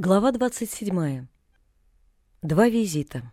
Глава 27. Два визита.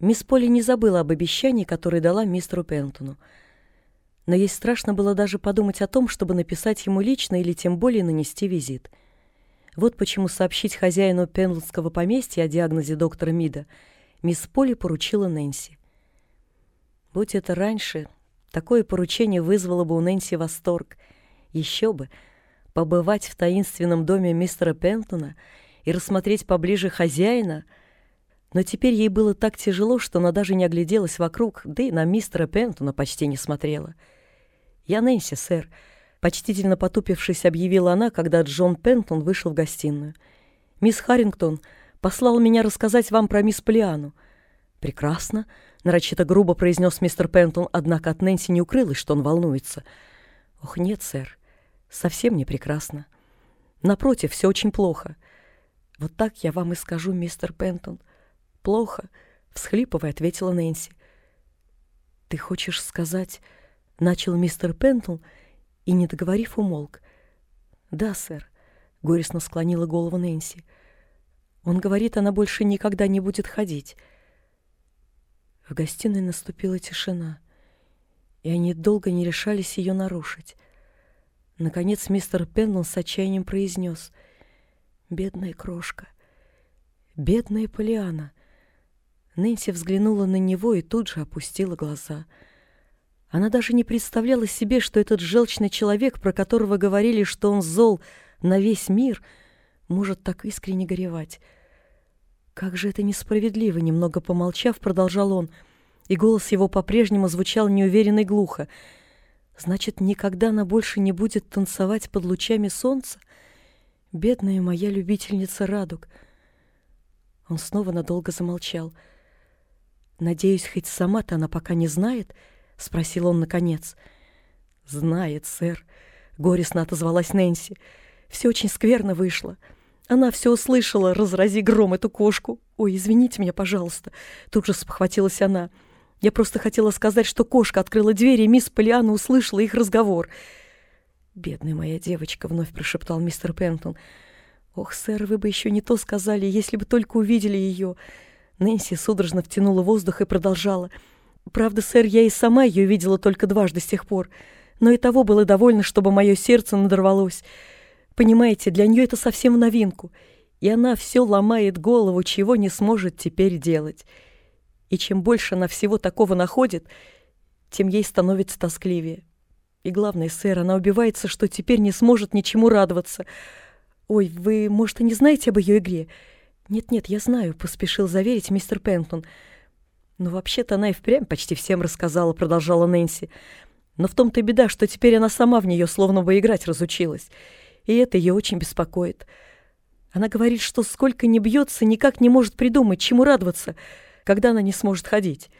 Мисс Полли не забыла об обещании, которое дала мистеру Пентону. Но ей страшно было даже подумать о том, чтобы написать ему лично или тем более нанести визит. Вот почему сообщить хозяину пендлского поместья о диагнозе доктора Мида мисс Полли поручила Нэнси. Будь это раньше, такое поручение вызвало бы у Нэнси восторг. Еще бы — побывать в таинственном доме мистера Пентона и рассмотреть поближе хозяина, но теперь ей было так тяжело, что она даже не огляделась вокруг, да и на мистера Пентона почти не смотрела. «Я Нэнси, сэр», — почтительно потупившись, объявила она, когда Джон Пентон вышел в гостиную. «Мисс Харрингтон послал меня рассказать вам про мисс Полиану». «Прекрасно», — нарочито грубо произнес мистер Пентон, однако от Нэнси не укрылось, что он волнуется. «Ох, нет, сэр, совсем не прекрасно. Напротив, все очень плохо. Вот так я вам и скажу, мистер Пентон. Плохо, всхлипывая, ответила Нэнси. Ты хочешь сказать, начал мистер Пентон и, не договорив, умолк. Да, сэр, горестно склонила голову Нэнси. Он говорит, она больше никогда не будет ходить. В гостиной наступила тишина, и они долго не решались ее нарушить. Наконец мистер Пеннелл с отчаянием произнес. «Бедная крошка! Бедная Полиана!» Нэнси взглянула на него и тут же опустила глаза. Она даже не представляла себе, что этот желчный человек, про которого говорили, что он зол на весь мир, может так искренне горевать. «Как же это несправедливо!» — немного помолчав, продолжал он, и голос его по-прежнему звучал неуверенно и глухо — Значит, никогда она больше не будет танцевать под лучами солнца? Бедная моя любительница радуг. Он снова надолго замолчал. «Надеюсь, хоть сама-то она пока не знает?» — спросил он наконец. «Знает, сэр», — горестно отозвалась Нэнси. «Все очень скверно вышло. Она все услышала, разрази гром эту кошку. Ой, извините меня, пожалуйста». Тут же спохватилась она. Я просто хотела сказать, что кошка открыла дверь, и мисс Полиана услышала их разговор. «Бедная моя девочка», — вновь прошептал мистер Пентон. «Ох, сэр, вы бы еще не то сказали, если бы только увидели ее». Нэнси судорожно втянула воздух и продолжала. «Правда, сэр, я и сама ее видела только дважды с тех пор, но и того было довольно, чтобы мое сердце надорвалось. Понимаете, для нее это совсем в новинку, и она все ломает голову, чего не сможет теперь делать». И чем больше она всего такого находит, тем ей становится тоскливее. И главное, сэр, она убивается, что теперь не сможет ничему радоваться. Ой, вы, может, и не знаете об ее игре? Нет-нет, я знаю, поспешил заверить мистер Пентон. Но вообще-то она и впрямь почти всем рассказала, продолжала Нэнси. Но в том-то и беда, что теперь она сама в нее словно бы играть разучилась. И это ее очень беспокоит. Она говорит, что сколько ни бьется, никак не может придумать, чему радоваться — когда она не сможет ходить.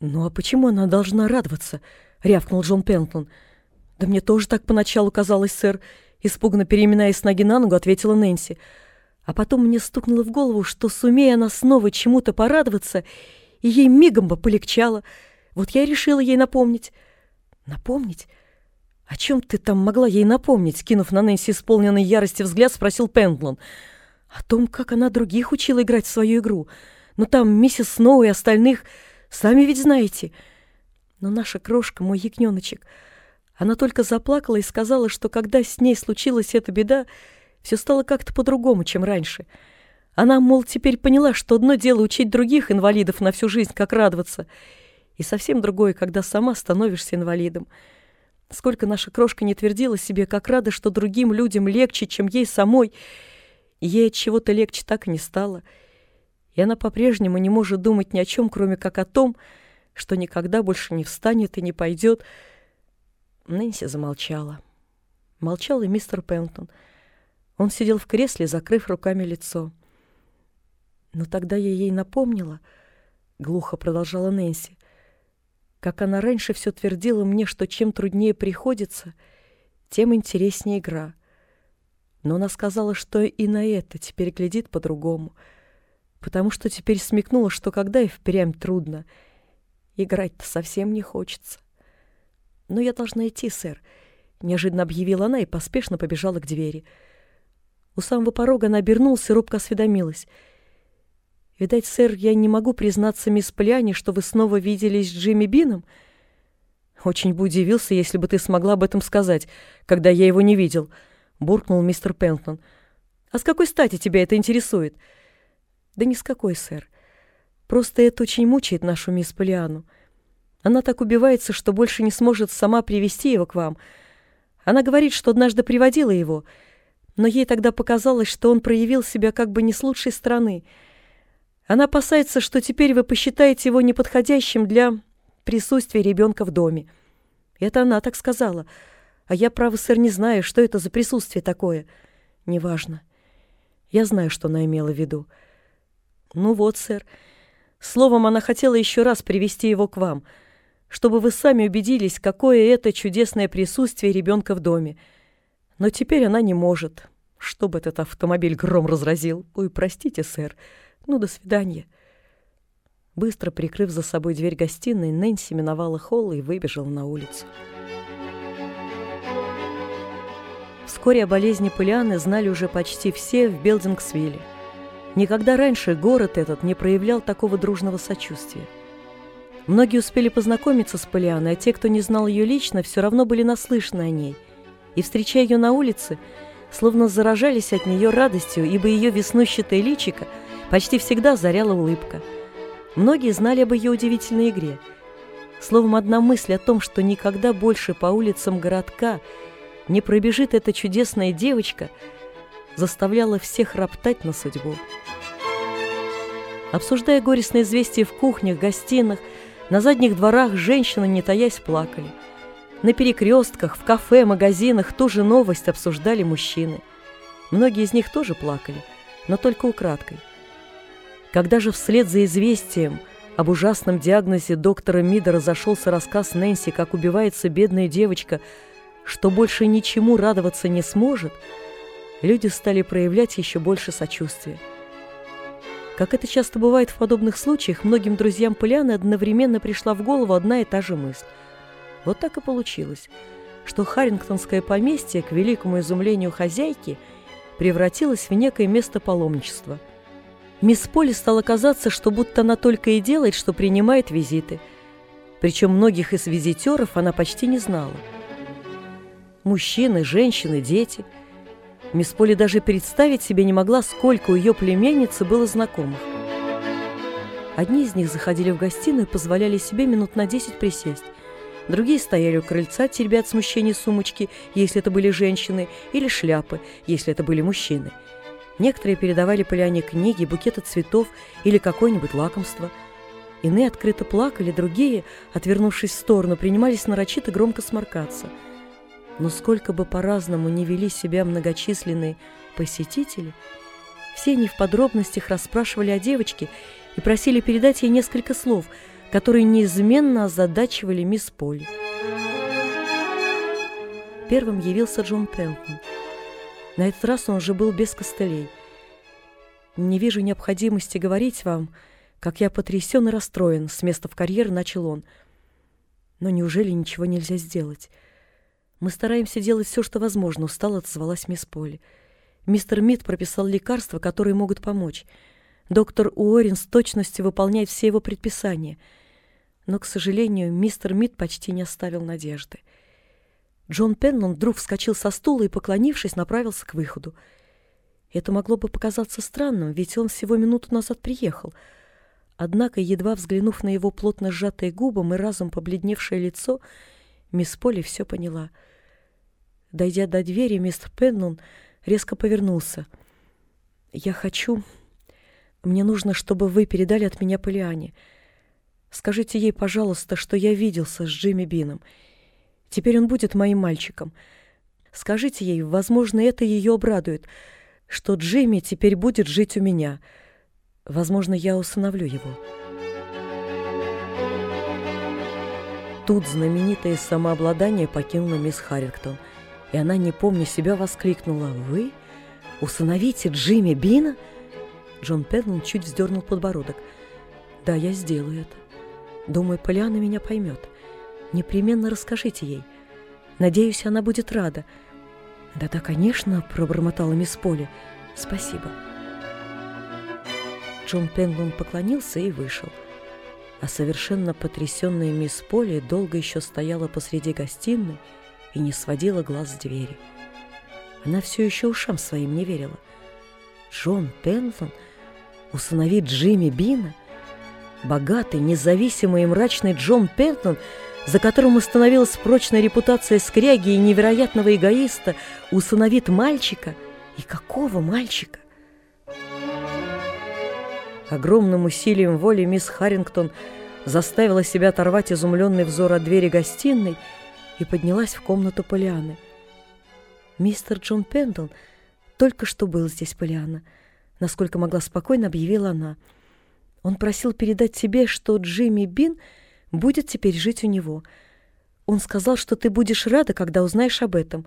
«Ну а почему она должна радоваться?» — рявкнул Джон Пентон. «Да мне тоже так поначалу казалось, сэр», — испуганно переминаясь с ноги на ногу, ответила Нэнси. А потом мне стукнуло в голову, что, сумея она снова чему-то порадоваться, и ей мигом бы полегчало. Вот я и решила ей напомнить. «Напомнить? О чем ты там могла ей напомнить?» Кинув на Нэнси исполненный ярости взгляд, спросил Пендлон. «О том, как она других учила играть в свою игру». Ну там миссис Сноу и остальных, сами ведь знаете. Но наша крошка, мой ягненочек, она только заплакала и сказала, что когда с ней случилась эта беда, все стало как-то по-другому, чем раньше. Она, мол, теперь поняла, что одно дело учить других инвалидов на всю жизнь, как радоваться, и совсем другое, когда сама становишься инвалидом. Сколько наша крошка не твердила себе, как рада, что другим людям легче, чем ей самой, ей от чего-то легче так и не стало — и она по-прежнему не может думать ни о чем, кроме как о том, что никогда больше не встанет и не пойдет. Нэнси замолчала. Молчал и мистер Пентон. Он сидел в кресле, закрыв руками лицо. Но тогда я ей напомнила, глухо продолжала Нэнси, как она раньше все твердила мне, что чем труднее приходится, тем интереснее игра. Но она сказала, что и на это теперь глядит по-другому — потому что теперь смекнула, что когда и впрямь трудно, играть-то совсем не хочется. «Но я должна идти, сэр», — неожиданно объявила она и поспешно побежала к двери. У самого порога она обернулась и робко осведомилась. «Видать, сэр, я не могу признаться мисс Поляне, что вы снова виделись с Джимми Бином?» «Очень бы удивился, если бы ты смогла об этом сказать, когда я его не видел», — буркнул мистер Пентон. «А с какой стати тебя это интересует?» «Да ни с какой, сэр. Просто это очень мучает нашу мисс Полиану. Она так убивается, что больше не сможет сама привести его к вам. Она говорит, что однажды приводила его, но ей тогда показалось, что он проявил себя как бы не с лучшей стороны. Она опасается, что теперь вы посчитаете его неподходящим для присутствия ребенка в доме. Это она так сказала. А я, право, сэр, не знаю, что это за присутствие такое. Неважно. Я знаю, что она имела в виду. Ну вот, сэр. Словом, она хотела еще раз привести его к вам — чтобы вы сами убедились, какое это чудесное присутствие ребенка в доме. Но теперь она не может. Чтобы этот автомобиль гром разразил. Ой, простите, сэр. Ну, до свидания. Быстро прикрыв за собой дверь гостиной, Нэнси миновала холл и выбежала на улицу. Вскоре о болезни Полианы знали уже почти все в Белдингсвилле. Никогда раньше город этот не проявлял такого дружного сочувствия. Многие успели познакомиться с Полианой, а те, кто не знал ее лично, все равно были наслышаны о ней. И, встречая ее на улице, словно заражались от нее радостью, ибо ее веснущатое личико почти всегда заряла улыбка. Многие знали об ее удивительной игре. Словом, одна мысль о том, что никогда больше по улицам городка не пробежит эта чудесная девочка, заставляла всех роптать на судьбу. Обсуждая горестные известия в кухнях, гостиных, на задних дворах женщины, не таясь, плакали. На перекрестках, в кафе, магазинах ту же новость обсуждали мужчины. Многие из них тоже плакали, но только украдкой. Когда же вслед за известием об ужасном диагнозе доктора Мида разошелся рассказ Нэнси, как убивается бедная девочка, что больше ничему радоваться не сможет, люди стали проявлять еще больше сочувствия. Как это часто бывает в подобных случаях, многим друзьям Поляны одновременно пришла в голову одна и та же мысль. Вот так и получилось, что Харрингтонское поместье, к великому изумлению хозяйки, превратилось в некое место паломничества. Мисс Поли стало казаться, что будто она только и делает, что принимает визиты. Причем многих из визитеров она почти не знала. Мужчины, женщины, дети – Мисс Поли даже представить себе не могла, сколько у ее племянницы было знакомых. Одни из них заходили в гостиную и позволяли себе минут на десять присесть. Другие стояли у крыльца, теребя от смущения сумочки, если это были женщины, или шляпы, если это были мужчины. Некоторые передавали Поляне книги, букеты цветов или какое-нибудь лакомство. Иные открыто плакали, другие, отвернувшись в сторону, принимались нарочито громко сморкаться – но сколько бы по-разному не вели себя многочисленные посетители, все они в подробностях расспрашивали о девочке и просили передать ей несколько слов, которые неизменно озадачивали мисс Полли. Первым явился Джон Пентон. На этот раз он уже был без костылей. «Не вижу необходимости говорить вам, как я потрясен и расстроен», — с места в карьер начал он. «Но неужели ничего нельзя сделать?» «Мы стараемся делать все, что возможно», — устало отозвалась мисс Полли. «Мистер Мид прописал лекарства, которые могут помочь. Доктор Уоррен с точностью выполняет все его предписания. Но, к сожалению, мистер Мид почти не оставил надежды». Джон Пенлон вдруг вскочил со стула и, поклонившись, направился к выходу. Это могло бы показаться странным, ведь он всего минуту назад приехал. Однако, едва взглянув на его плотно сжатые губы и разом побледневшее лицо, мисс Полли все поняла — Дойдя до двери, мистер Пеннон резко повернулся. «Я хочу... Мне нужно, чтобы вы передали от меня Полиане. Скажите ей, пожалуйста, что я виделся с Джимми Бином. Теперь он будет моим мальчиком. Скажите ей, возможно, это ее обрадует, что Джимми теперь будет жить у меня. Возможно, я усыновлю его». Тут знаменитое самообладание покинуло мисс Харрингтон — и она, не помня себя, воскликнула «Вы? Усыновите Джимми Бина?» Джон Пеннон чуть вздернул подбородок. «Да, я сделаю это. Думаю, Полиана меня поймет. Непременно расскажите ей. Надеюсь, она будет рада. «Да-да, конечно», — пробормотала мисс Поли. «Спасибо». Джон Пенлон поклонился и вышел. А совершенно потрясенная мисс Поли долго еще стояла посреди гостиной и не сводила глаз с двери. Она все еще ушам своим не верила. Джон Пенлон усыновит Джимми Бина? Богатый, независимый и мрачный Джон Пенлон — за которым установилась прочная репутация скряги и невероятного эгоиста, усыновит мальчика. И какого мальчика? Огромным усилием воли мисс Харрингтон заставила себя оторвать изумленный взор от двери гостиной и поднялась в комнату Полианы. «Мистер Джон Пендл только что был здесь, Полиана», насколько могла спокойно объявила она. «Он просил передать тебе, что Джимми Бин — будет теперь жить у него. Он сказал, что ты будешь рада, когда узнаешь об этом.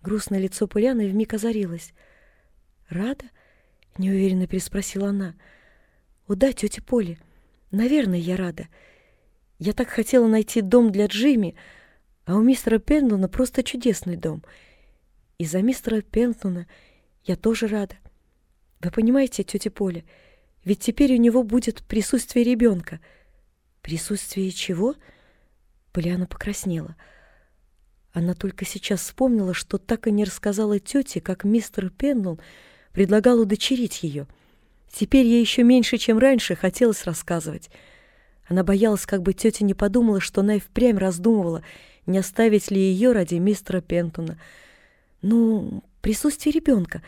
Грустное лицо Поляны вмиг озарилось. «Рада?» — неуверенно переспросила она. «О да, тетя Поли, наверное, я рада. Я так хотела найти дом для Джимми, а у мистера Пендлона просто чудесный дом. И за мистера Пендлона я тоже рада. Вы понимаете, тетя Поля, ведь теперь у него будет присутствие ребенка — Присутствие чего? Полиана покраснела. Она только сейчас вспомнила, что так и не рассказала тете, как мистер Пеннелл предлагал удочерить ее. Теперь ей еще меньше, чем раньше, хотелось рассказывать. Она боялась, как бы тетя не подумала, что она и впрямь раздумывала, не оставить ли ее ради мистера Пентона. Ну, присутствие ребенка.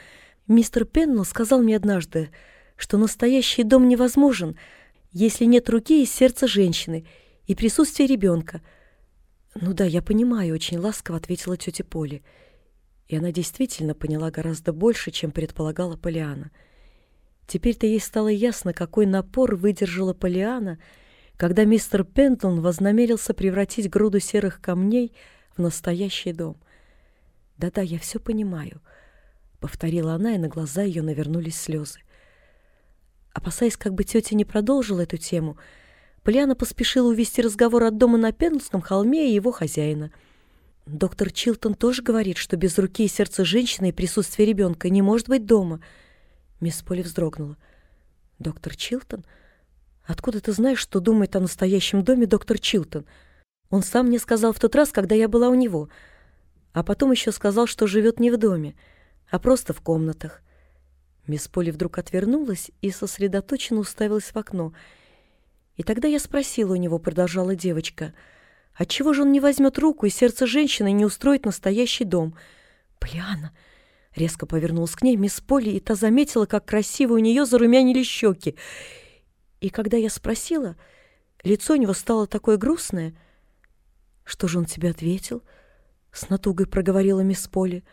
Мистер Пеннелл сказал мне однажды, что настоящий дом невозможен — если нет руки и сердца женщины и присутствия ребенка. «Ну да, я понимаю», — очень ласково ответила тетя Поли. И она действительно поняла гораздо больше, чем предполагала Полиана. Теперь-то ей стало ясно, какой напор выдержала Полиана, когда мистер Пентлон вознамерился превратить груду серых камней в настоящий дом. «Да-да, я все понимаю», — повторила она, и на глаза ее навернулись слезы. Опасаясь, как бы тетя не продолжила эту тему, Полиана поспешила увести разговор от дома на Пендлском холме и его хозяина. Доктор Чилтон тоже говорит, что без руки и сердца женщины и присутствия ребенка не может быть дома. Мисс Поли вздрогнула. Доктор Чилтон? Откуда ты знаешь, что думает о настоящем доме доктор Чилтон? Он сам мне сказал в тот раз, когда я была у него. А потом еще сказал, что живет не в доме, а просто в комнатах. Мисс Поли вдруг отвернулась и сосредоточенно уставилась в окно. И тогда я спросила у него, продолжала девочка, отчего же он не возьмет руку и сердце женщины не устроит настоящий дом? Пляна! Резко повернулась к ней мисс Поли, и та заметила, как красиво у нее зарумянили щеки. И когда я спросила, лицо у него стало такое грустное. «Что же он тебе ответил?» — с натугой проговорила мисс Поли.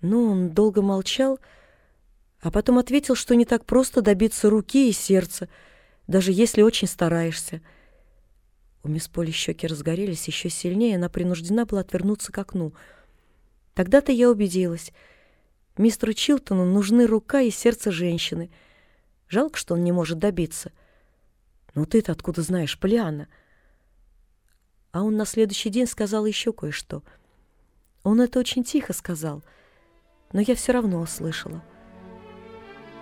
Ну, он долго молчал, — а потом ответил, что не так просто добиться руки и сердца, даже если очень стараешься. У мисс Поли щеки разгорелись еще сильнее, она принуждена была отвернуться к окну. Тогда-то я убедилась. Мистеру Чилтону нужны рука и сердце женщины. Жалко, что он не может добиться. Но ты-то откуда знаешь, Полианна? А он на следующий день сказал еще кое-что. Он это очень тихо сказал, но я все равно услышала.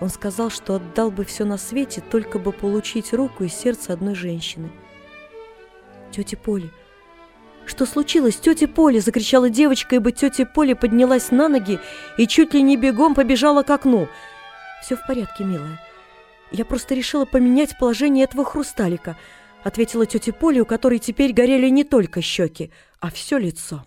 Он сказал, что отдал бы все на свете, только бы получить руку и сердце одной женщины. «Тетя Поли! Что случилось, тетя Поли?» – закричала девочка, ибо тетя Поли поднялась на ноги и чуть ли не бегом побежала к окну. «Все в порядке, милая. Я просто решила поменять положение этого хрусталика», – ответила тетя Поли, у которой теперь горели не только щеки, а все лицо.